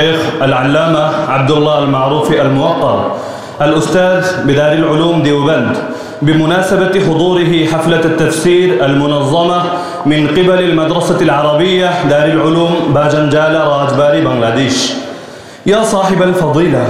الشيخ العلامة عبد الله المعروفي الموقر الأستاذ بدار العلوم ديوبند بمناسبة حضوره حفلة التفسير المنظمة من قبل المدرسة العربية دار العلوم باجنجالا راجباري بنغلاديش. يا صاحب الفضيلة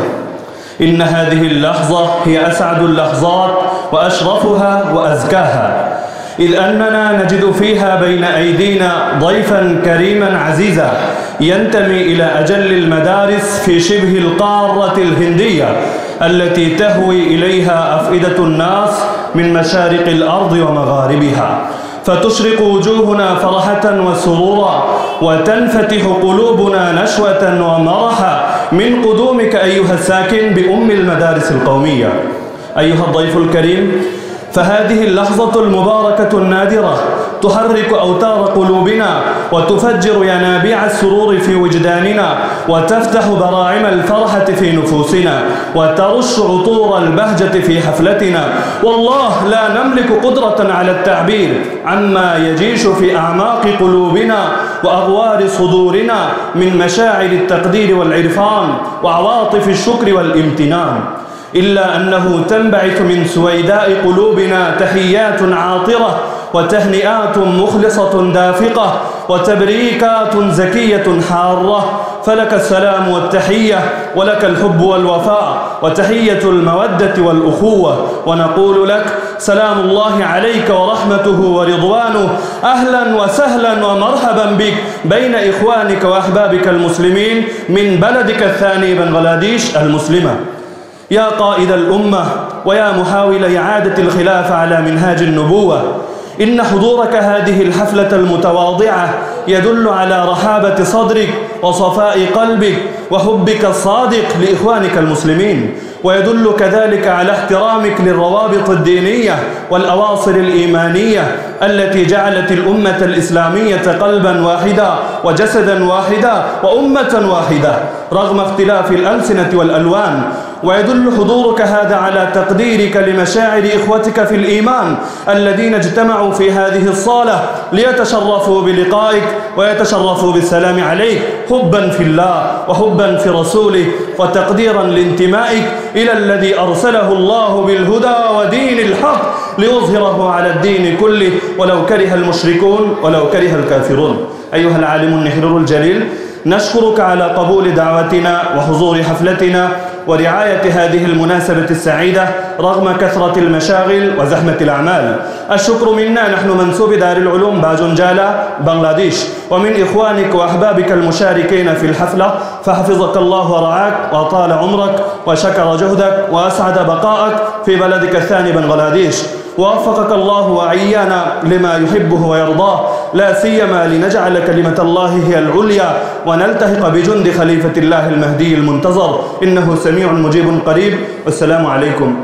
إن هذه اللحظة هي أسعد اللحظات وأشرفها وأزكاها إذ أننا نجد فيها بين أيدينا ضيفا كريما عزيزا. ينتمي إلى أجل المدارس في شبه القارة الهندية التي تهوي إليها أفئدة الناس من مشارق الأرض ومغاربها. فتشرق وجوهنا فرحة وسرورا وتنفتح قلوبنا نشوة ومرحا من قدومك أيها الساكن بأم المدارس القومية. أيها الضيف الكريم فهذه اللحظة المباركة النادرة تحرك أوتار قلوبنا وتفجر ينابيع السرور في وجداننا وتفتح براعم الفرحة في نفوسنا وترش عطور البهجة في حفلتنا. والله لا نملك قدرة على التعبير عما يجيش في أعماق قلوبنا وأغوار صدورنا من مشاعر التقدير والعرفان وعواطف الشكر والامتنان. إلا أنه تنبعث من سويداء قلوبنا تحيات عاطرة وتهنئات مخلصة دافقة وتبريكات زكية حارة. فلك السلام والتحية ولك الحب والوفاء وتحية المودة والأخوة. ونقول لك سلام الله عليك ورحمته ورضوانه. أهلا وسهلا ومرحبا بك بين إخوانك وأحبابك المسلمين من بلدك الثاني بنغلاديش المسلمة. يا قائد الأمة ويا محاول إعادة الخلافة على منهاج النبوة. إن حضورك هذه الحفلة المتواضعة يدل على رحابة صدرك وصفاء قلبك وحبك الصادق لإخوانك المسلمين ويدل كذلك على احترامك للروابط الدينية والأواصر الإيمانية التي جعلت الأمة الإسلامية قلبا واحدا وجسدا واحدا وأمة واحدة رغم اختلاف الألسنة والألوان. ويدل حضورك هذا على تقديرك لمشاعر إخوتك في الإيمان الذين اجتمعوا في هذه الصالة ليتشرفوا بلقائك ويتشرفوا بالسلام عليك حبا في الله وحبا في رسوله وتقديرا لانتمائك إلى الذي أرسله الله بالهدى ودين الحق ليظهره على الدين كله ولو كره المشركون ولو كره الكافرون. أيها العالم النحرر الجليل نشكرك على قبول دعوتنا وحضور حفلتنا ورعاية هذه المناسبة السعيدة رغم كثرة المشاغل وزحمة الأعمال. الشكر منا نحن منسوب دار العلوم باجنجالا بنغلاديش. ومن إخوانك وأحبابك المشاركين في الحفلة فحفظك الله ورعاك وطال عمرك وشكر جهدك وأسعد بقاءك في بلدك الثاني بنغلاديش. ووفقك الله وعيانا لما يحبه ويرضاه. لا سيما لنجعل كلمة الله هي العليا ونلتحق بجند خليفة الله المهدي المنتظر. إنه سميع مجيب قريب. والسلام عليكم.